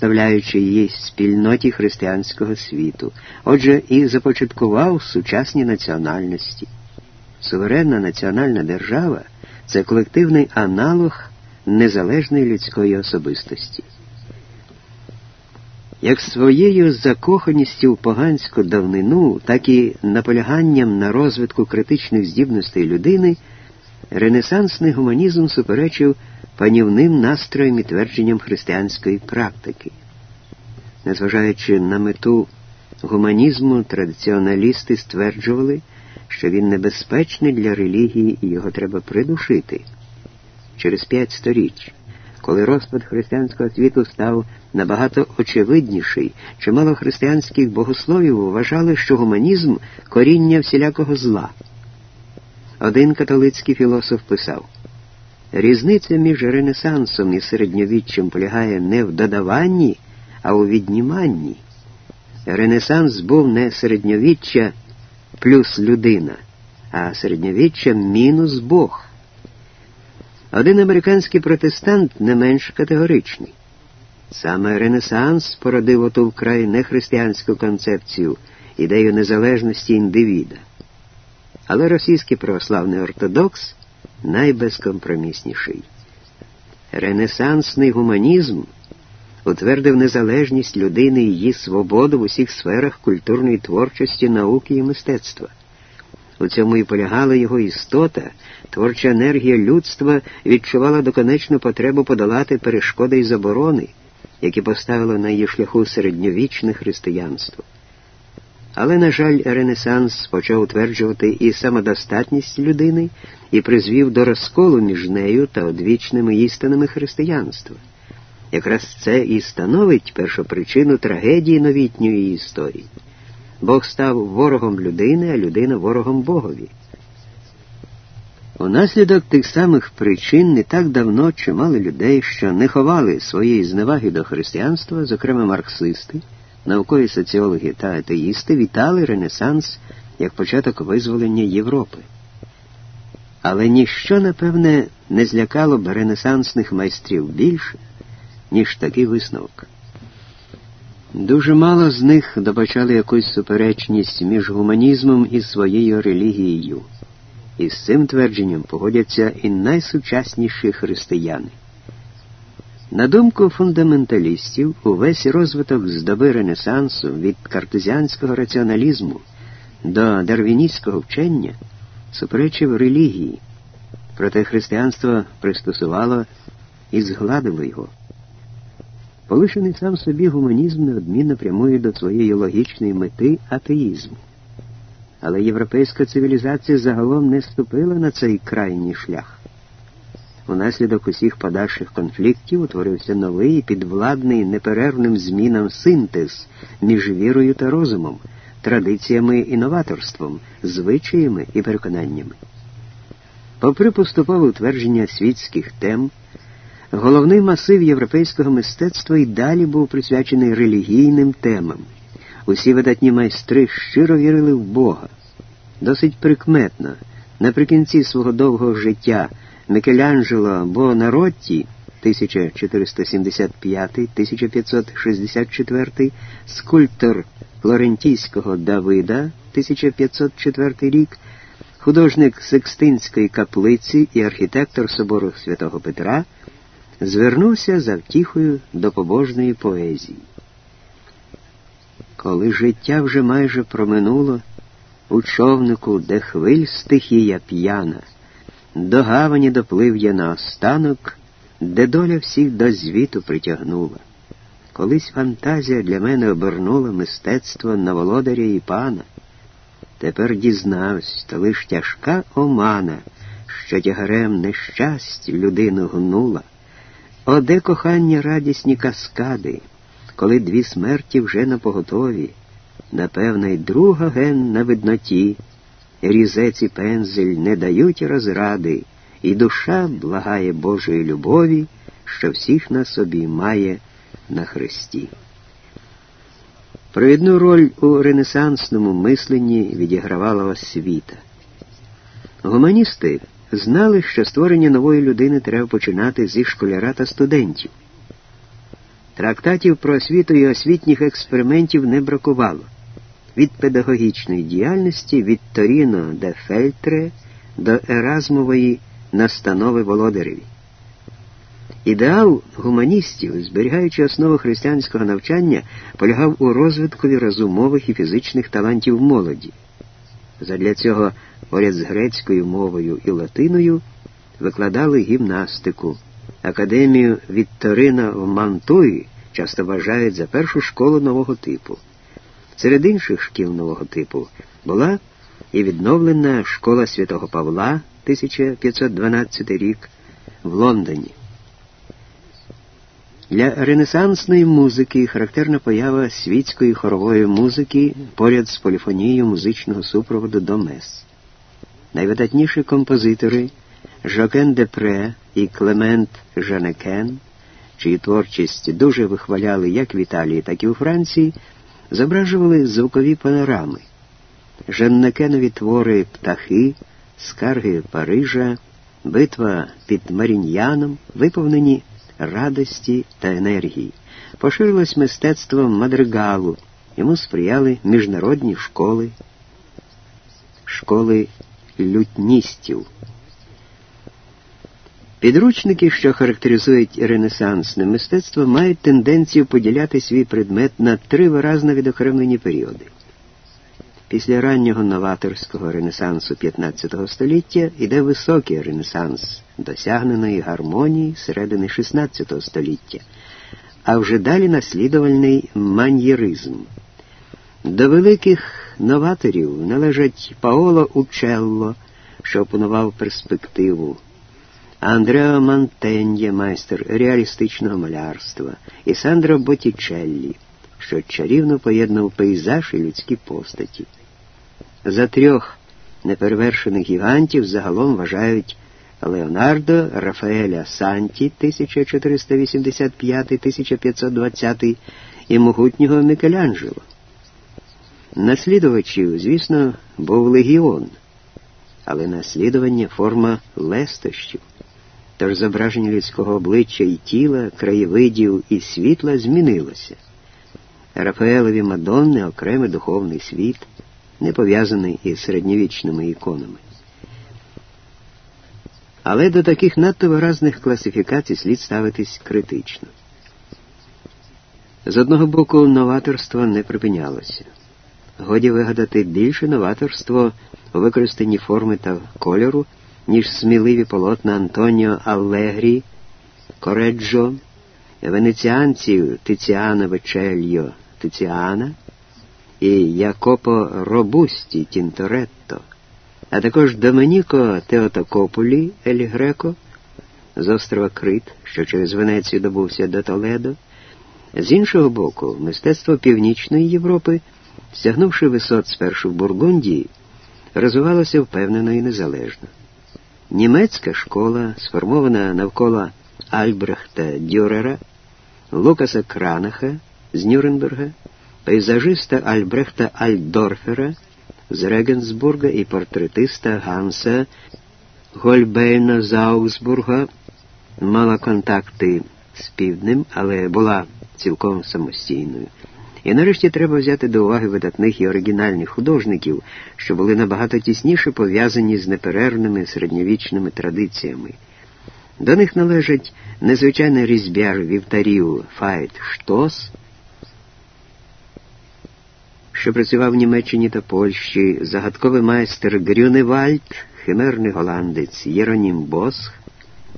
протиставляючи її спільноті християнського світу, отже, і започаткував сучасні національності. Суверенна національна держава це колективний аналог незалежної людської особистості. Як своєю закоханістю в поганську давнину, так і наполяганням на розвитку критичних здібностей людини, ренесансний гуманізм суперечив панівним настроєм і твердженням християнської практики. Незважаючи на мету гуманізму, традиціоналісти стверджували, що він небезпечний для релігії і його треба придушити. Через п'ять сторіч, коли розпад християнського світу став набагато очевидніший, чимало християнських богословів вважали, що гуманізм коріння всілякого зла. Один католицький філософ писав. Різниця між Ренесансом і середньовіччям полягає не в додаванні, а у відніманні. Ренесанс був не середньовіччя плюс людина, а середньовіччя мінус Бог. Один американський протестант не менш категоричний. Саме Ренесанс породив оту вкрай нехристиянську концепцію, ідею незалежності індивіда. Але російський православний ортодокс найбезкомпромісніший. Ренесансний гуманізм утвердив незалежність людини і її свободу в усіх сферах культурної творчості, науки і мистецтва. У цьому і полягала його істота, творча енергія людства відчувала доконечну потребу подолати перешкоди й заборони, які поставило на її шляху середньовічне християнство. Але, на жаль, Ренесанс почав утверджувати і самодостатність людини і призвів до розколу між нею та одвічними істинами християнства. Якраз це і становить першопричину трагедії новітньої історії. Бог став ворогом людини, а людина ворогом Богові. Унаслідок тих самих причин не так давно чимало людей, що не ховали своєї зневаги до християнства, зокрема марксисти наукові соціологи та атеїсти вітали Ренесанс як початок визволення Європи. Але ніщо, напевне, не злякало б ренесансних майстрів більше, ніж такий висновок. Дуже мало з них добачали якусь суперечність між гуманізмом і своєю релігією, і з цим твердженням погодяться і найсучасніші християни. На думку фундаменталістів, увесь розвиток з доби Ренесансу від картезіанського раціоналізму до дарвіністського вчення суперечив релігії, проте християнство пристосувало і згладило його. Полишений сам собі гуманізм неодмінно прямує до своєї логічної мети атеїзму. Але європейська цивілізація загалом не ступила на цей крайній шлях. Унаслідок усіх подальших конфліктів утворився новий підвладний неперервним змінам синтез між вірою та розумом, традиціями і новаторством, звичаями і переконаннями. Попри поступове утвердження світських тем, головний масив європейського мистецтва і далі був присвячений релігійним темам. Усі видатні майстри щиро вірили в Бога. Досить прикметно, наприкінці свого довгого життя. Микеланджело Бонаротті 1475-1564, скульптор Флорентійського Давида 1504 рік, художник Секстинської каплиці і архітектор собору святого Петра, звернувся за втіхою до побожної поезії. Коли життя вже майже проминуло, у човнику, де хвиль стихія п'яна, до гавані доплив я на останок, де доля всіх до звіту притягнула. Колись фантазія для мене обернула мистецтво на володаря і пана. Тепер дізнавсь, то лиш тяжка омана, що тягарем нещасть людину гнула. О, де кохання радісні каскади, коли дві смерті вже на поготові, напевно, й друга ген на видноті різець і пензель не дають розради, і душа благає Божої любові, що всіх на собі має на Христі. Провідну роль у ренесансному мисленні відігравала освіта. Гуманісти знали, що створення нової людини треба починати зі школяра та студентів. Трактатів про освіту і освітніх експериментів не бракувало. Від педагогічної діяльності від Торіно де Фельтре до Еразмової настанови володареві. Ідеал гуманістів, зберігаючи основу християнського навчання, полягав у розвиткові розумових і фізичних талантів молоді. Задля цього поряд з грецькою мовою і латиною викладали гімнастику. Академію Вітторина в Мантуї часто вважають за першу школу нового типу. Серед інших шкіл нового типу була і відновлена школа святого Павла 1512 рік в Лондоні. Для ренесансної музики характерна поява світської хорової музики поряд з поліфонією музичного супроводу до мес. Найвидатніші композитори Жокен Депре і Клемент Жанекен, чиї творчість дуже вихваляли як в Італії, так і у Франції, зображували звукові панорами. Жаннекенові твори птахи, скарги Парижа, битва під Маріньяном, виповнені радості та енергії. Поширилось мистецтво мадригалу, йому сприяли міжнародні школи, школи лютністів. Підручники, що характеризують ренесансне мистецтво, мають тенденцію поділяти свій предмет на три виразно відокремлені періоди. Після раннього новаторського ренесансу XV століття йде високий ренесанс досягненої гармонії середини XVI століття, а вже далі наслідувальний маньєризм. До великих новаторів належать Паоло Учелло, що опанував перспективу. Андрео Мантеньє, майстер реалістичного малярства, і Сандро Боттічеллі, що чарівно поєднав пейзаж і людські постаті. За трьох неперевершених гігантів загалом вважають Леонардо Рафаеля Санті 1485-1520 і могутнього Мікеланджело. Наслідувачів, звісно, був легіон, але наслідування форма лестощів. Тож зображення людського обличчя і тіла, краєвидів і світла змінилося. Рафаелові Мадонни окремий духовний світ, не пов'язаний із середньовічними іконами. Але до таких надто виразних класифікацій слід ставитись критично. З одного боку, новаторство не припинялося. Годі вигадати більше новаторство у використанні форми та кольору ніж сміливі полотна Антоніо Аллегрі, Кореджо, венеціанців Тиціана Вечельо Тиціана і Якопо Робусті Тінторетто, а також Доменіко Теотокополі Ель Греко з острова Крит, що через Венецію добувся до Толедо. З іншого боку, мистецтво Північної Європи, стягнувши висот спершу в Бургундії, розвивалося впевнено і незалежно. Німецька школа, сформована навколо Альбрехта Дюрера, Лукаса Кранаха з Нюрнберга, пейзажиста Альбрехта Альдорфера з Регенсбурга і портретиста Ганса Гольбейна з Аугсбурга, мала контакти з півднем, але була цілком самостійною. І нарешті треба взяти до уваги видатних і оригінальних художників, що були набагато тісніше пов'язані з неперервними середньовічними традиціями. До них належать незвичайний різьбяр вівтарів Файт Штос, що працював в Німеччині та Польщі, загадковий майстер Грюневальд, химерний голландець Єронім Босх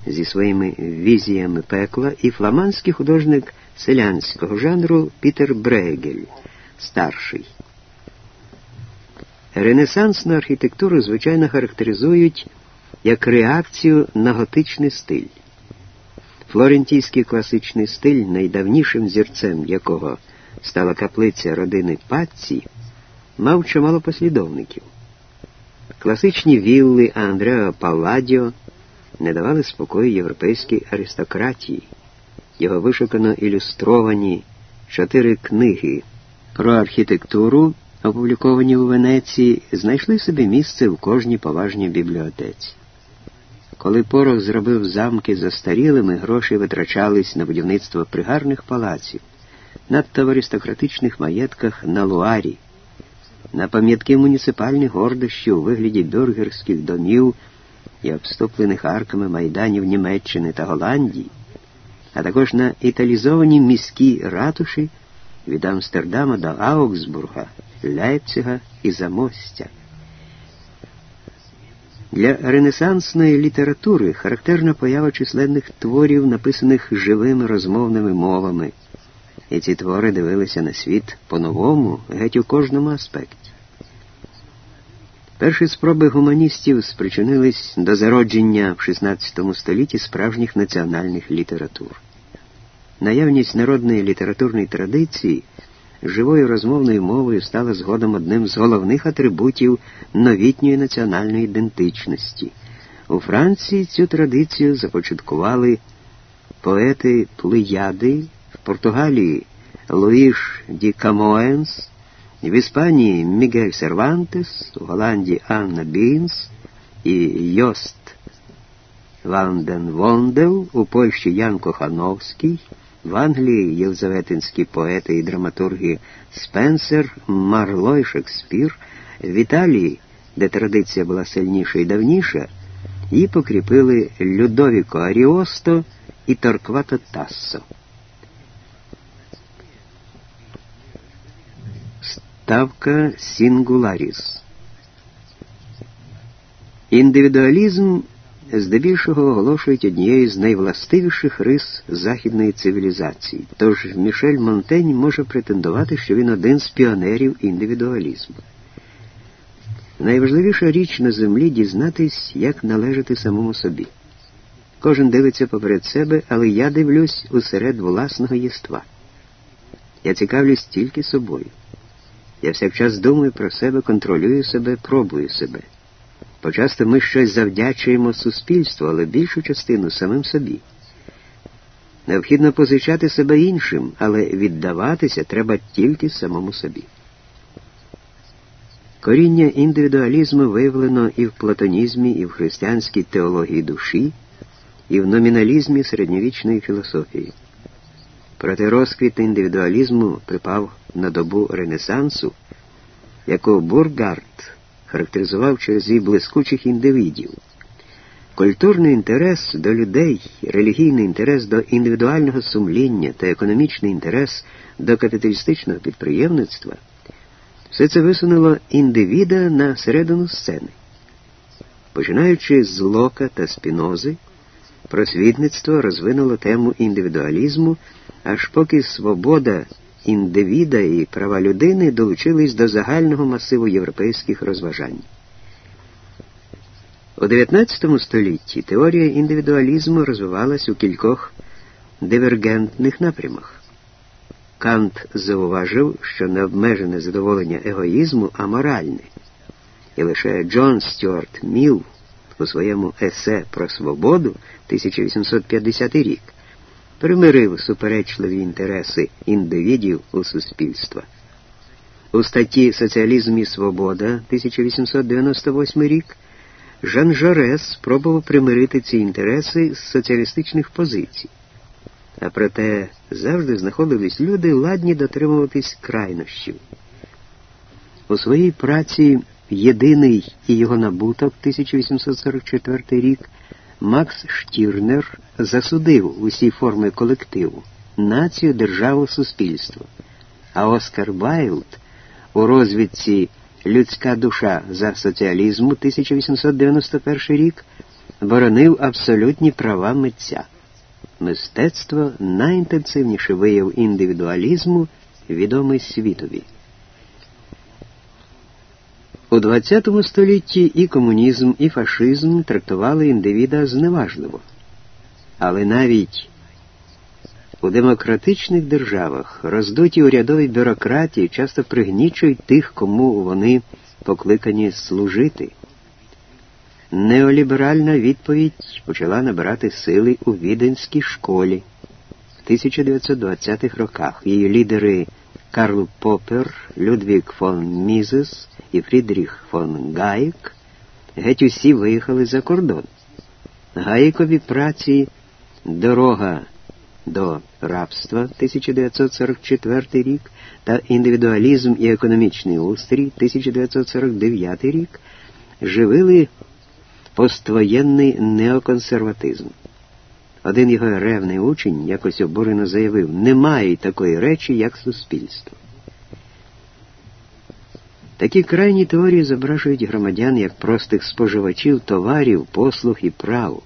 зі своїми візіями пекла і фламандський художник селянського жанру Пітер Брегель, старший. Ренесансну архітектуру, звичайно, характеризують як реакцію на готичний стиль. Флорентійський класичний стиль, найдавнішим зірцем якого стала каплиця родини Патці, мав чимало послідовників. Класичні вілли Андреа Палладіо не давали спокою європейській аристократії його вишукано ілюстровані чотири книги про архітектуру, опубліковані у Венеції, знайшли собі місце в кожній поважній бібліотеці. Коли порох зробив замки застарілими, гроші витрачались на будівництво пригарних палаців, надто в аристократичних маєтках на Луарі, на пам'ятки муніципальних гордощів у вигляді бюргерських домів і обступлених арками майданів Німеччини та Голландії, а також на італізовані міські ратуші від Амстердама до Аугсбурга, Лейпцига і Замостя. Для ренесансної літератури характерна поява численних творів, написаних живими розмовними мовами, і ці твори дивилися на світ по-новому, геть у кожному аспекті. Перші спроби гуманістів спричинились до зародження в XVI столітті справжніх національних літератур. Наявність народної літературної традиції живою розмовною мовою стала згодом одним з головних атрибутів новітньої національної ідентичності. У Франції цю традицію започаткували поети Плеяди, в Португалії Луїш ді Камоенс, в Іспанії Мігель Сервантес, у Голландії Анна Бінс і Йост ван ден Вондел, у Польщі Ян Кохановський, в Англії єлизаветинські поети і драматурги Спенсер, Марло і Шекспір, в Італії, де традиція була сильніша і давніша, її покріпили Людовіко Аріосто і Торквато Тассо. Ставка Сінгуларіс. Індивідуалізм здебільшого оголошують однією з найвластивіших рис західної цивілізації. Тож Мішель Монтень може претендувати, що він один з піонерів індивідуалізму. Найважливіша річ на землі дізнатись, як належати самому собі. Кожен дивиться поперед себе, але я дивлюсь усеред власного єства. Я цікавлюсь тільки собою. Я всякчас думаю про себе, контролюю себе, пробую себе. Почасто ми щось завдячуємо суспільству, але більшу частину самим собі. Необхідно позичати себе іншим, але віддаватися треба тільки самому собі. Коріння індивідуалізму виявлено і в платонізмі, і в християнській теології душі, і в номіналізмі середньовічної філософії. Проте розквіт індивідуалізму припав на добу Ренесансу, яку Бургард характеризував через її блискучих індивідів. Культурний інтерес до людей, релігійний інтерес до індивідуального сумління та економічний інтерес до капіталістичного підприємництва все це висунуло індивіда на середину сцени. Починаючи з Лока та Спінози, просвітництво розвинуло тему індивідуалізму, аж поки свобода індивіда і права людини долучились до загального масиву європейських розважань. У XIX столітті теорія індивідуалізму розвивалась у кількох дивергентних напрямах. Кант зауважив, що необмежене задоволення егоїзму аморальне, і лише Джон Стюарт Міл у своєму есе про свободу 1850 рік примирив суперечливі інтереси індивідів у суспільства. У статті Соціалізм і Свобода 1898 рік Жан Жорес спробував примирити ці інтереси з соціалістичних позицій. А проте завжди знаходились люди, ладні дотримуватись крайнощів. У своїй праці Єдиний і його набуток 1844 рік Макс Штірнер засудив усі форми колективу, націю, державу, суспільство. А Оскар Вайлд у розвідці Людська душа за соціалізму 1891 рік боронив абсолютні права митця. Мистецтво найінтенсивніший вияв індивідуалізму, відомий світові. У ХХ столітті і комунізм, і фашизм трактували індивіда зневажливо. Але навіть у демократичних державах роздуті урядові бюрократії часто пригнічують тих, кому вони покликані служити. Неоліберальна відповідь почала набирати сили у віденській школі в 1920-х роках. Її лідери Карл Попер, Людвік фон Мізес і Фрідріх фон Гайк геть усі виїхали за кордон. Гаїкові праці Дорога до рабства 1944 рік та індивідуалізм і економічний устрій 1949 рік живили поствоєнний неоконсерватизм. Один його ревний учень якось обурено заявив, немає такої речі, як суспільство. Такі крайні теорії зображують громадян як простих споживачів товарів, послуг і прав.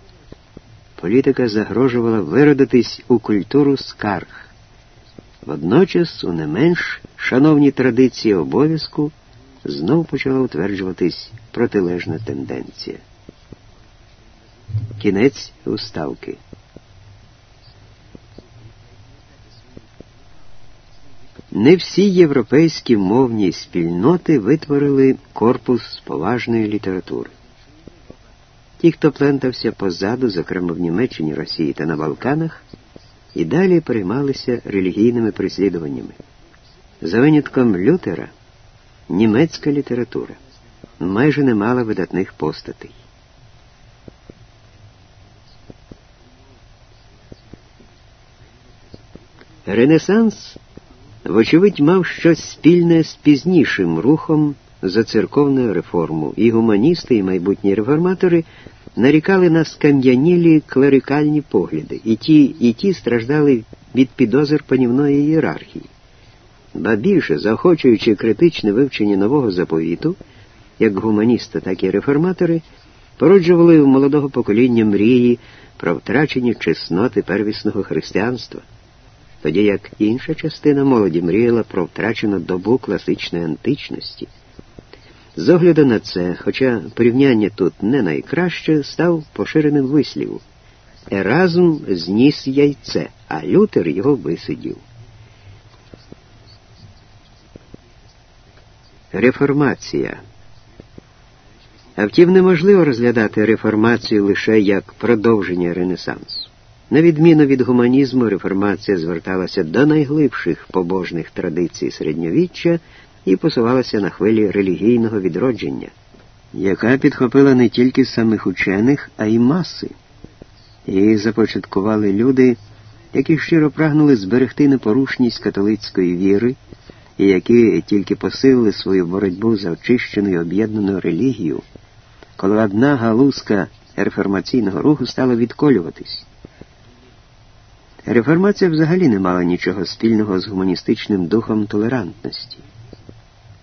Політика загрожувала виродитись у культуру скарг. Водночас, у не менш шановні традиції обов'язку, знов почала утверджуватись протилежна тенденція. Кінець уставки. Не всі європейські мовні спільноти витворили корпус поважної літератури. Ті, хто плентався позаду, зокрема в Німеччині, Росії та на Балканах, і далі переймалися релігійними переслідуваннями. За винятком Лютера німецька література майже не мала видатних постатей. Ренесанс, вочевидь, мав щось спільне з пізнішим рухом за церковну реформу, і гуманісти, і майбутні реформатори нарікали на скам'янілі клерикальні погляди, і ті, і ті страждали від підозр панівної ієрархії. Ба більше, заохочуючи критичне вивчення нового заповіту, як гуманісти, так і реформатори, породжували у молодого покоління мрії про втрачені чесноти первісного християнства, тоді як інша частина молоді мріяла про втрачену добу класичної античності. З огляду на це, хоча порівняння тут не найкраще, став поширеним вислів. Еразм зніс яйце, а Лютер його висидів. Реформація. А втім, неможливо розглядати реформацію лише як продовження Ренесансу. На відміну від гуманізму, реформація зверталася до найглибших побожних традицій середньовіччя і посувалася на хвилі релігійного відродження, яка підхопила не тільки самих учених, а й маси. Її започаткували люди, які щиро прагнули зберегти непорушність католицької віри і які тільки посилили свою боротьбу за очищену і об'єднану релігію, коли одна галузка реформаційного руху стала відколюватись. Реформація взагалі не мала нічого спільного з гуманістичним духом толерантності.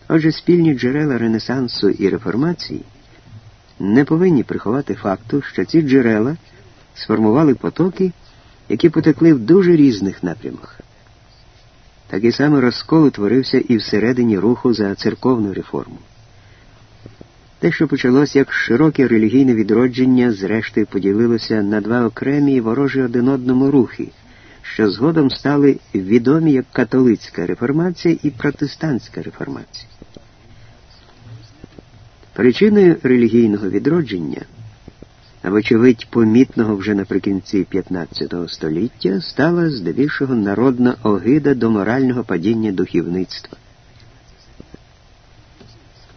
Отже, спільні джерела Ренесансу і реформації не повинні приховати факту, що ці джерела сформували потоки, які потекли в дуже різних напрямах. Такий самий розкол утворився і всередині руху за церковну реформу. Те, що почалось як широке релігійне відродження, зрештою поділилося на два окремі і ворожі один одному рухи, що згодом стали відомі як католицька реформація і протестантська реформація. Причиною релігійного відродження, а вочевидь помітного вже наприкінці XV століття, стала здебільшого народна огида до морального падіння духовництва.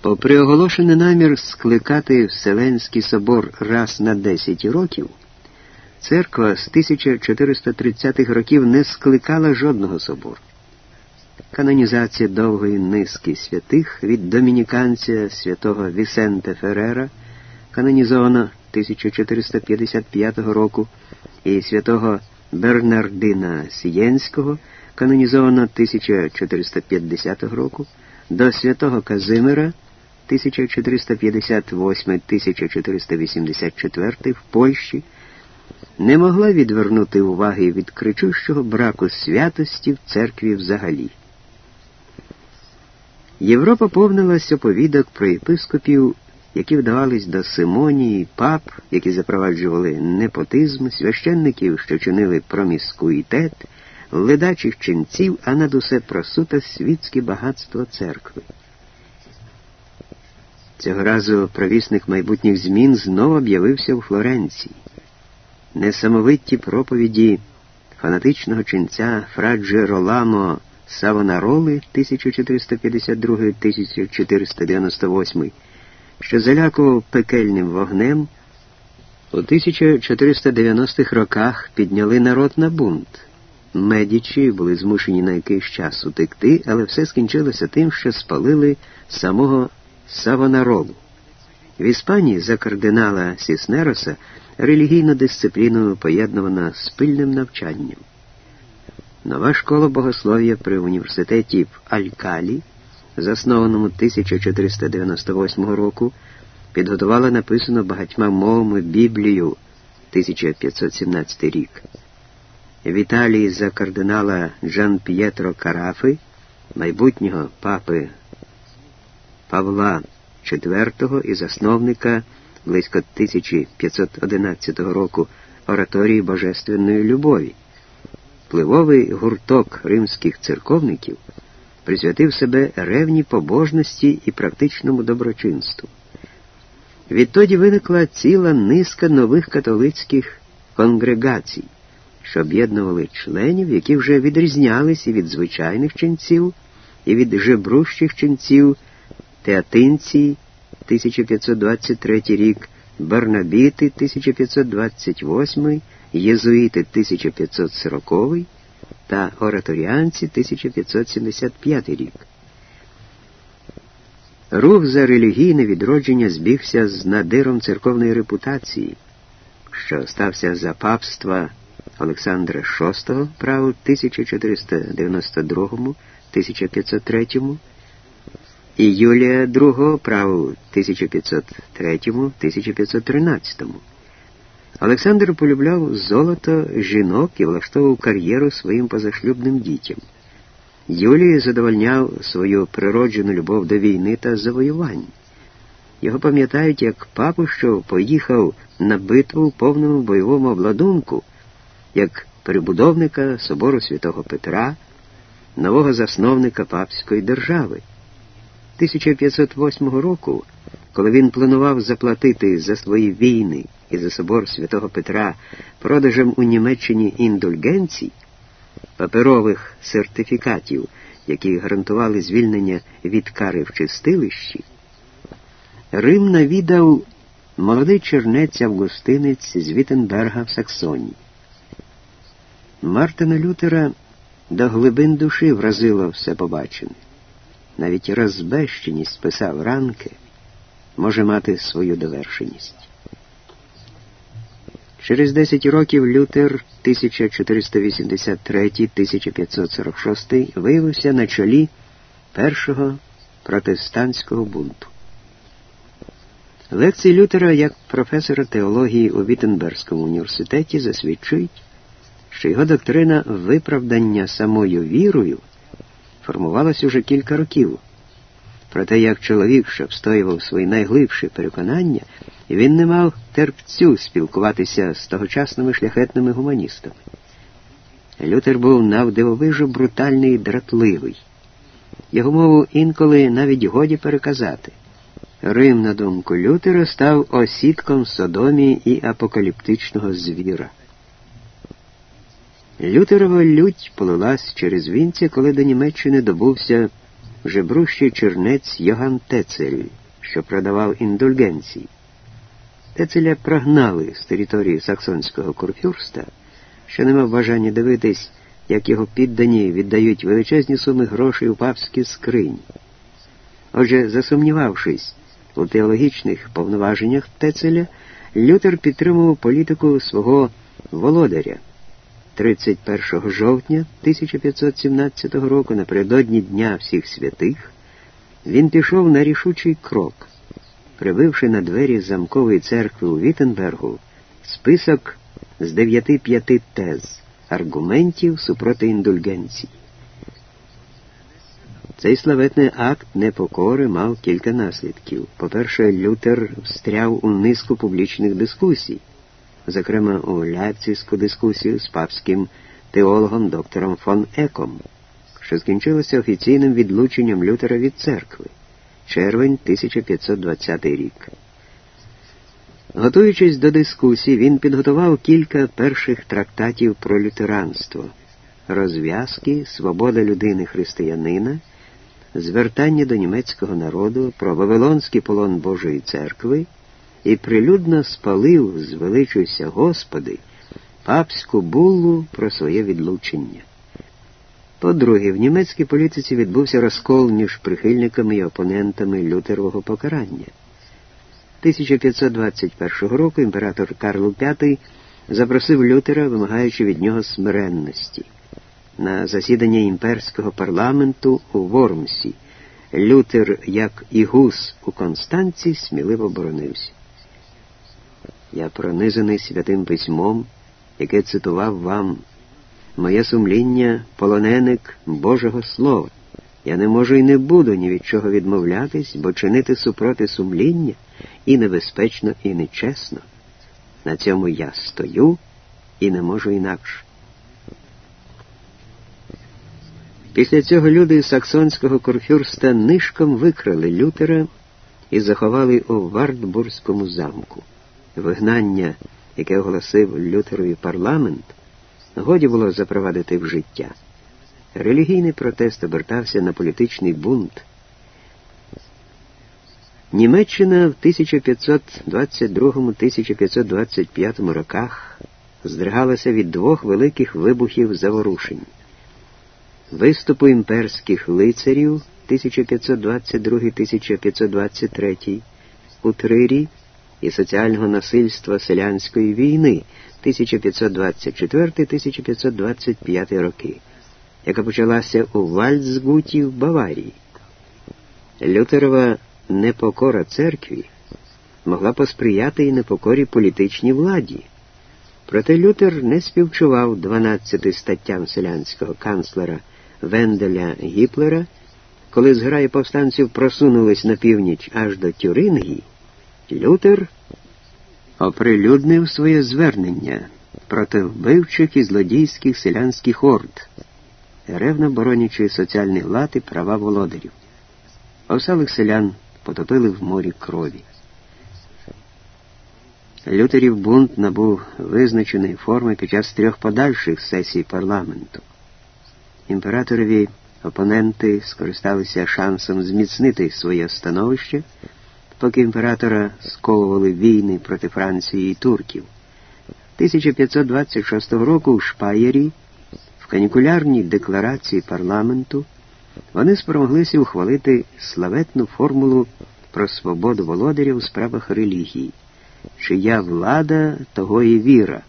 Попри оголошений намір скликати Вселенський собор раз на 10 років, церква з 1430-х років не скликала жодного собору. Канонізація довгої низки святих від домініканця святого Вісенте Ферера, канонізована 1455 року, і святого Бернардина Сієнського, канонізована 1450 року, до святого Казимира 1458-1484 в Польщі, не могла відвернути уваги від кричущого браку святості в церкві взагалі. Європа повнилась оповідок про єпископів, які вдавались до симонії, пап, які запроваджували непотизм, священників, що чинили проміскуїтет, ледачих ченців, а над усе про суто світське багатство церкви. Цього разу провісник майбутніх змін знову об'явився у Флоренції. Несамовиті проповіді фанатичного ченця Фраджи Роламо Савонароли 1452-1498, що залякував пекельним вогнем, У 1490-х роках підняли народ на бунт. Медічі були змушені на якийсь час утекти, але все скінчилося тим, що спалили самого Савонаролу. В Іспанії за кардинала Сіснероса релігійна дисципліна поєднувана з пильним навчанням. Нова школа богослов'я при університеті в Алькалі, заснованому 1498 року, підготувала написану багатьма мовами Біблію 1517 рік. В Італії за кардинала Джан П'єтро Карафи, майбутнього папи Павла IV і засновника близько 1511 року ораторії Божественної любові. Впливовий гурток римських церковників присвятив себе ревній побожності і практичному доброчинству. Відтоді виникла ціла низка нових католицьких конгрегацій, що об'єднували членів, які вже відрізнялися від звичайних ченців і від жебрущих ченців театинці 1523 рік, Барнабіти 1528, єзуїти 1540 та ораторіанці 1575 рік. Рух за релігійне відродження збігся з надиром церковної репутації, що стався за папства Олександра VI правил 1492-1503 і Юлія II правил 1503-1513. Олександр полюбляв золото жінок і влаштовував кар'єру своїм позашлюбним дітям. Юлій задовольняв свою природжену любов до війни та завоювань. Його пам'ятають як папу, що поїхав на битву в повному бойовому обладунку, як прибудовника собору святого Петра, нового засновника папської держави. 1508 року, коли він планував заплатити за свої війни і за собор святого Петра продажем у Німеччині індульгенцій, паперових сертифікатів, які гарантували звільнення від кари в чистилищі, Рим навідав молодий чернець Августинець з Віттенберга в Саксонії. Мартина Лютера до глибин душі вразило все побачене. Навіть розбещеність писав ранки, може мати свою довершеність. Через 10 років Лютер 1483-1546 виявився на чолі першого протестантського бунту. Лекції Лютера як професора теології у Віттенбергському університеті засвідчують, що його доктрина виправдання самою вірою формувалася уже кілька років. Проте, як чоловік, що встоював свої найглибші переконання, він не мав терпцю спілкуватися з тогочасними шляхетними гуманістами. Лютер був навдивовижу брутальний і дратливий. Його мову інколи навіть годі переказати. Рим, на думку Лютера, став осідком Содомії і апокаліптичного звіра. Лютерова лють полилась через вінця, коли до Німеччини добувся жебрущий чернець Йоган Тецель, що продавав індульгенції. Тецеля прогнали з території саксонського курфюрста, що не мав бажання дивитись, як його піддані віддають величезні суми грошей у папські скрині. Отже, засумнівавшись у теологічних повноваженнях Тецеля, Лютер підтримував політику свого володаря. 31 жовтня 1517 року, напередодні Дня всіх святих, він пішов на рішучий крок, прибивши на двері замкової церкви у Віттенбергу список з дев'яти п'яти тез, аргументів супроти індульгенції. Цей славетний акт непокори мав кілька наслідків. По-перше, Лютер встряв у низку публічних дискусій зокрема у Ляпцівську дискусію з папським теологом доктором фон Еком, що скінчилося офіційним відлученням Лютера від церкви, червень 1520 рік. Готуючись до дискусії, він підготував кілька перших трактатів про лютеранство, розв'язки, свобода людини християнина, звертання до німецького народу про Вавилонський полон Божої церкви і прилюдно спалив, звеличуйся Господи, папську буллу про своє відлучення. По-друге, в німецькій політиці відбувся розкол між прихильниками і опонентами лютерового покарання. 1521 року імператор Карл V запросив Лютера, вимагаючи від нього смиренності. На засідання імперського парламенту у Вормсі Лютер, як і гус у Констанці, сміливо боронився. Я пронизаний святим письмом, яке цитував вам. Моє сумління полоненик Божого Слова. Я не можу і не буду ні від чого відмовлятись, бо чинити супроти сумління і небезпечно, і нечесно. На цьому я стою і не можу інакше. Після цього люди саксонського курфюрста нишком викрали Лютера і заховали у Вартбурзькому замку. Вигнання, яке оголосив Лютерові парламент, годі було запровадити в життя. Релігійний протест обертався на політичний бунт. Німеччина в 1522-1525 роках здригалася від двох великих вибухів заворушень. Виступу імперських лицарів 1522-1523 у Трирі і соціального насильства селянської війни 1524-1525 роки, яка почалася у Вальцгуті в Баварії. Лютерова непокора церкві могла посприяти і непокорі політичній владі. Проте Лютер не співчував 12 статтям селянського канцлера Венделя Гіплера, коли зграї повстанців просунулись на північ аж до Тюрингії, Лютер оприлюднив своє звернення проти вбивчих і злодійських селянських орд, ревно боронячи соціальний лад і права володарів. Овсалих селян потопили в морі крові. Лютерів бунт набув визначеної форми під час трьох подальших сесій парламенту. Імператорові опоненти скористалися шансом зміцнити своє становище поки імператора сковували війни проти Франції і турків. 1526 року у Шпаєрі, в канікулярній декларації парламенту, вони спромоглися ухвалити славетну формулу про свободу володарів у справах релігії, чия влада, того і віра.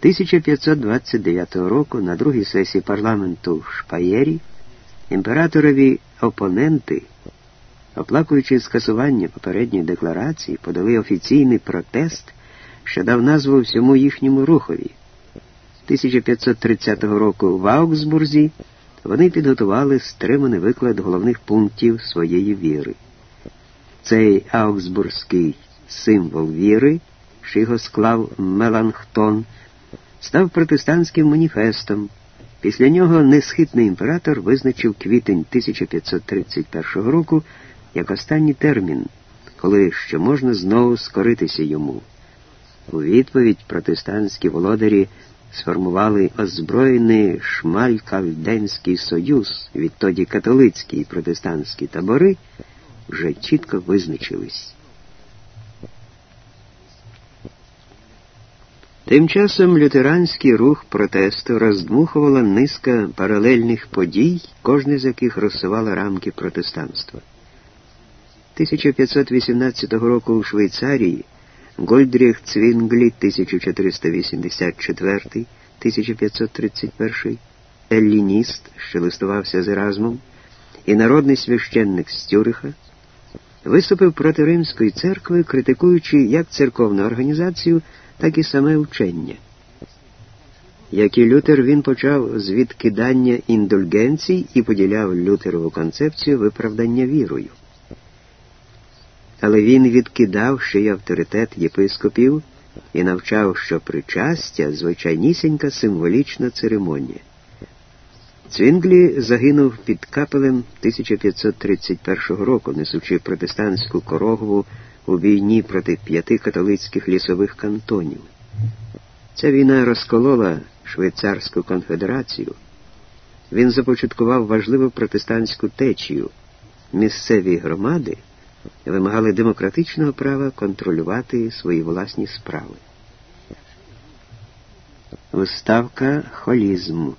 1529 року на другій сесії парламенту в Шпаєрі імператорові опоненти Оплакуючи скасування попередньої декларації, подали офіційний протест, що дав назву всьому їхньому рухові. 1530 року в Аугсбурзі вони підготували стриманий виклад головних пунктів своєї віри. Цей Аугсбурзький символ віри, що його склав Меланхтон, став протестантським маніфестом. Після нього несхитний імператор визначив квітень 1531 року як останній термін, коли ще можна знову скоритися йому. У відповідь протестантські володарі сформували озброєний Шмаль-Кальденський союз, відтоді католицькі і протестантські табори вже чітко визначились. Тим часом лютеранський рух протесту роздмухувала низка паралельних подій, кожне з яких розсувала рамки протестанства. 1518 року у Швейцарії Гольдріх Цвінглі 1484-1531, еллініст, що листувався з Еразмом, і народний священник з Тюриха, виступив проти Римської церкви, критикуючи як церковну організацію, так і саме вчення. Як і Лютер, він почав з відкидання індульгенцій і поділяв Лютерову концепцію виправдання вірою але він відкидав ще й авторитет єпископів і навчав, що причастя звичайнісінька символічна церемонія. Цвінглі загинув під капелем 1531 року, несучи протестантську корогву у війні проти п'яти католицьких лісових кантонів. Ця війна розколола Швейцарську конфедерацію. Він започаткував важливу протестантську течію. Місцеві громади вимагали демократичного права контролювати свої власні справи. Виставка холізму